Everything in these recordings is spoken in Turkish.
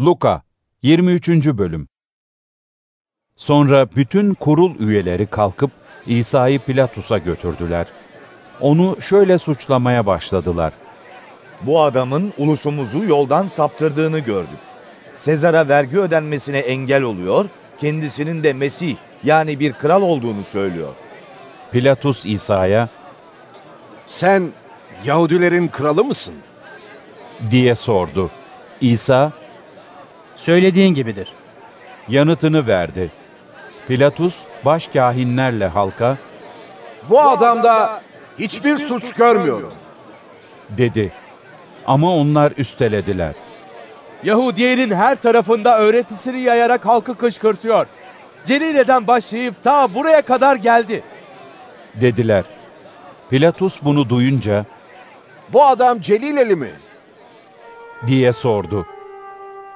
Luka 23. Bölüm Sonra bütün kurul üyeleri kalkıp İsa'yı Pilatus'a götürdüler. Onu şöyle suçlamaya başladılar. Bu adamın ulusumuzu yoldan saptırdığını gördük. Sezar'a vergi ödenmesine engel oluyor, kendisinin de Mesih yani bir kral olduğunu söylüyor. Pilatus İsa'ya Sen Yahudilerin kralı mısın? diye sordu. İsa Söylediğin gibidir. yanıtını verdi. Pilatus başkâhinlerle halka Bu adamda hiçbir suç görmüyorum. dedi. Ama onlar üstelediler. Yahudiye'nin her tarafında öğretisini yayarak halkı kışkırtıyor. Celile'den başlayıp ta buraya kadar geldi. Dediler. Pilatus bunu duyunca Bu adam Celileli mi? diye sordu.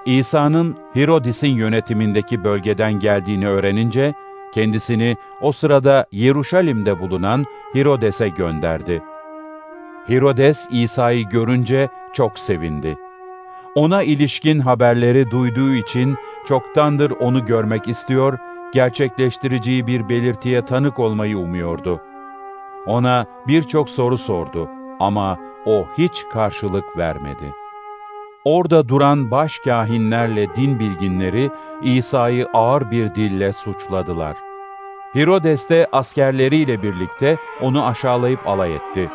İsa'nın Hirodis'in yönetimindeki bölgeden geldiğini öğrenince kendisini o sırada Yeruşalim'de bulunan Hirodes'e gönderdi. Hirodes İsa'yı görünce çok sevindi. Ona ilişkin haberleri duyduğu için çoktandır onu görmek istiyor, gerçekleştireceği bir belirtiye tanık olmayı umuyordu. Ona birçok soru sordu ama o hiç karşılık vermedi. Orada duran başkâhinlerle din bilginleri İsa'yı ağır bir dille suçladılar. Herodes de askerleriyle birlikte onu aşağılayıp alay etti.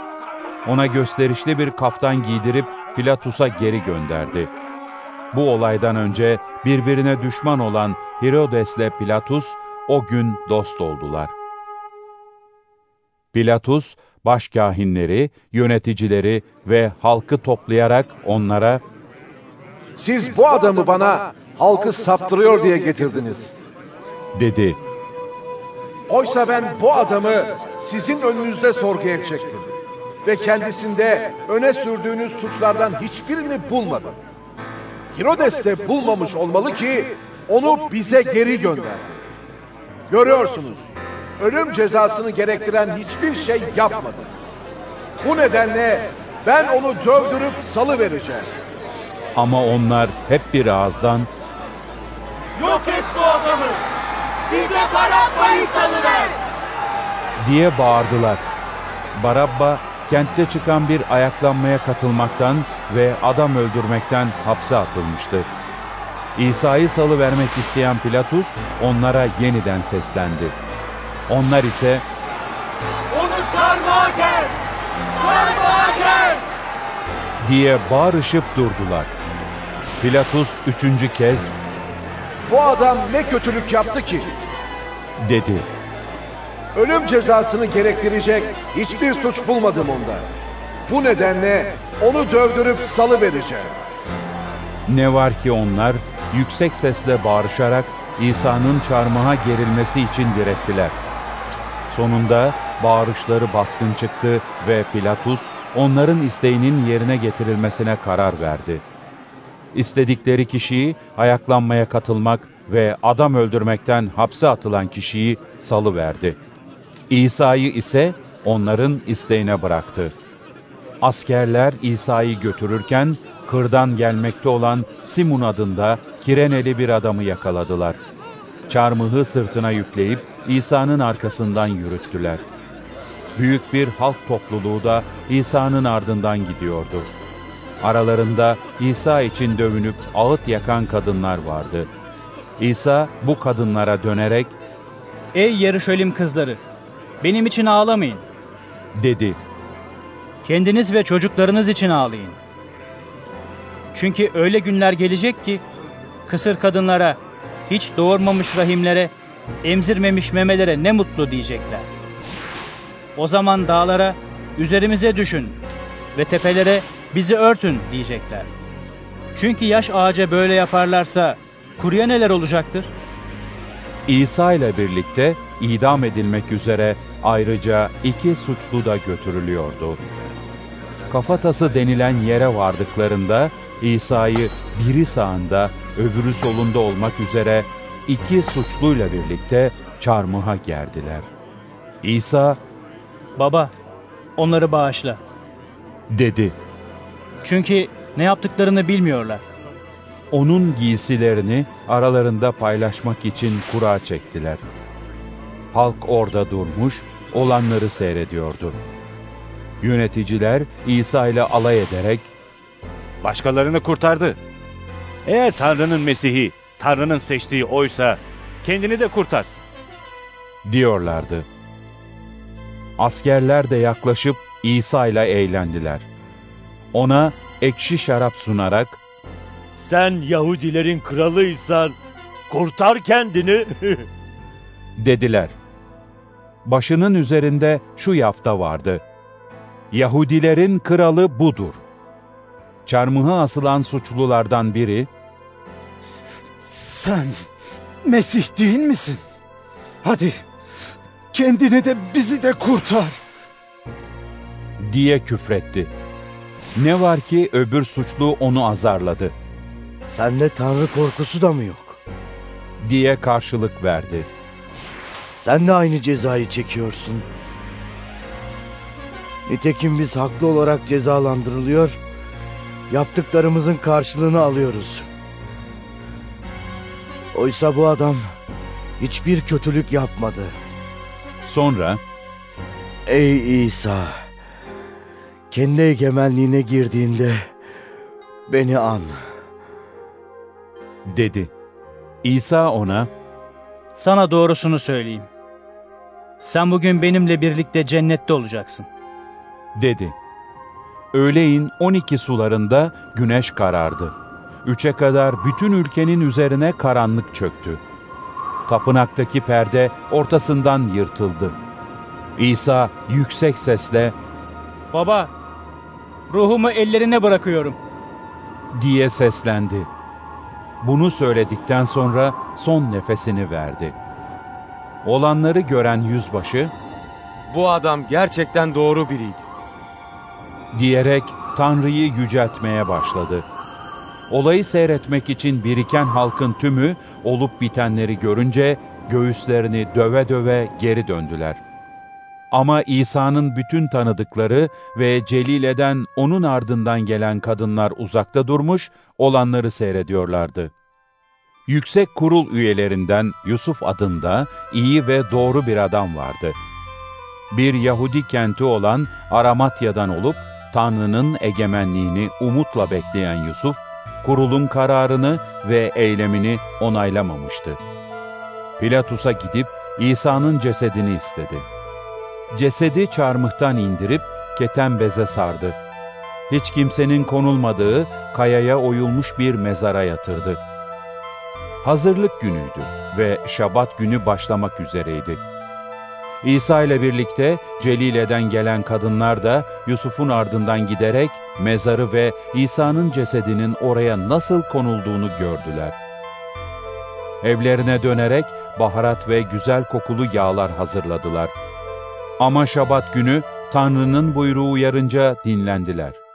Ona gösterişli bir kaftan giydirip Pilatus'a geri gönderdi. Bu olaydan önce birbirine düşman olan Herodes'le Pilatus o gün dost oldular. Pilatus, başkâhinleri, yöneticileri ve halkı toplayarak onlara Siz bu adamı bana halkı saptırıyor diye getirdiniz. dedi. Oysa ben bu adamı sizin önünüzde sorguya çektim. Ve kendisinde öne sürdüğünüz suçlardan hiçbirini bulmadım. Herodes de bulmamış olmalı ki onu bize geri gönderdi. Görüyorsunuz, ölüm cezasını gerektiren hiçbir şey yapmadı. Bu nedenle ben onu dövdürüp salı vereceğim. Ama onlar hep bir ağızdan Yok et bu adamı. Bize Barabba'yı salıver. diye bağırdılar. Barabba, kentte çıkan bir ayaklanmaya katılmaktan ve adam öldürmekten hapse atılmıştı. İsa'yı salıvermek isteyen Pilatus onlara yeniden seslendi. Onlar ise Onu çarmıha gel. Çarmıha gel. diye bağırışıp durdular. Pilatus üçüncü kez Bu adam ne kötülük yaptı ki? dedi. Ölüm cezasını gerektirecek hiçbir suç bulmadım onda. Bu nedenle onu dövdürüp salı vereceğim. Ne var ki onlar yüksek sesle bağırışarak İsa'nın çarmıha gerilmesi için direttiler. Sonunda bağırışları baskın çıktı ve Pilatus onların isteğinin yerine getirilmesine karar verdi. İstedikleri kişiyi ayaklanmaya katılmak ve adam öldürmekten hapse atılan kişiyi salıverdi. İsa'yı ise onların isteğine bıraktı. Askerler İsa'yı götürürken kırdan gelmekte olan Simun adında Kireneli bir adamı yakaladılar. Çarmıhı sırtına yükleyip İsa'nın arkasından yürüttüler. Büyük bir halk topluluğu da İsa'nın ardından gidiyordu. Aralarında İsa için dövünüp ağıt yakan kadınlar vardı. İsa bu kadınlara dönerek Ey Yeruşalim kızları! Benim için ağlamayın. dedi. Kendiniz ve çocuklarınız için ağlayın. Çünkü öyle günler gelecek ki kısır kadınlara, hiç doğurmamış rahimlere, emzirmemiş memelere ne mutlu diyecekler. O zaman dağlara üzerimize düşün ve tepelere bizi örtün diyecekler. Çünkü yaş ağaca böyle yaparlarsa kuruya neler olacaktır? İsa ile birlikte idam edilmek üzere ayrıca iki suçlu da götürülüyordu. Kafatası denilen yere vardıklarında İsa'yı biri sağında öbürü solunda olmak üzere iki suçluyla birlikte çarmıha gerdiler. İsa Baba, onları bağışla. dedi. Çünkü ne yaptıklarını bilmiyorlar. onun giysilerini aralarında paylaşmak için kura çektiler. Halk orada durmuş, olanları seyrediyordu. Yöneticiler İsa ile alay ederek, Başkalarını kurtardı. Eğer Tanrı'nın Mesih'i, Tanrı'nın seçtiği oysa kendini de kurtarsın. diyorlardı. Askerler de yaklaşıp İsa ile eğlendiler. Ona ekşi şarap sunarak, Sen Yahudilerin kralıysan kurtar kendini. dediler. Başının üzerinde şu yafta vardı. Yahudilerin kralı budur. Çarmıha asılan suçlulardan biri, Sen Mesih değil misin? Hadi kendini de bizi de kurtar. diye küfretti. Ne var ki öbür suçlu onu azarladı, Sende Tanrı korkusu da mı yok? diye karşılık verdi. Sen de aynı cezayı çekiyorsun. Nitekim biz haklı olarak cezalandırılıyor, yaptıklarımızın karşılığını alıyoruz. Oysa bu adam hiçbir kötülük yapmadı. Sonra, Ey İsa! Kendi egemenliğine girdiğinde beni an. dedi. İsa ona, Sana doğrusunu söyleyeyim. Sen bugün benimle birlikte cennette olacaksın. dedi. Öğleyin 12 sularında güneş karardı. Üçe kadar bütün ülkenin üzerine karanlık çöktü. Tapınaktaki perde ortasından yırtıldı. İsa yüksek sesle Baba, ruhumu ellerine bırakıyorum. diye seslendi. Bunu söyledikten sonra son nefesini verdi. Olanları gören yüzbaşı Bu adam gerçekten doğru biriydi. diyerek Tanrı'yı yüceltmeye başladı. Olayı seyretmek için biriken halkın tümü olup bitenleri görünce göğüslerini döve döve geri döndüler. Ama İsa'nın bütün tanıdıkları ve Celile'den onun ardından gelen kadınlar uzakta durmuş, olanları seyrediyorlardı. Yüksek kurul üyelerinden Yusuf adında iyi ve doğru bir adam vardı. Bir Yahudi kenti olan Aramatya'dan olup Tanrı'nın egemenliğini umutla bekleyen Yusuf, kurulun kararını ve eylemini onaylamamıştı. Pilatus'a gidip İsa'nın cesedini istedi. Cesedi çarmıhtan indirip keten beze sardı. Hiç kimsenin konulmadığı kayaya oyulmuş bir mezara yatırdı. Hazırlık günüydü ve Şabat günü başlamak üzereydi. İsa ile birlikte Celile'den gelen kadınlar da Yusuf'un ardından giderek mezarı ve İsa'nın cesedinin oraya nasıl konulduğunu gördüler. Evlerine dönerek baharat ve güzel kokulu yağlar hazırladılar. Ama Şabat günü Tanrı'nın buyruğu uyarınca dinlendiler.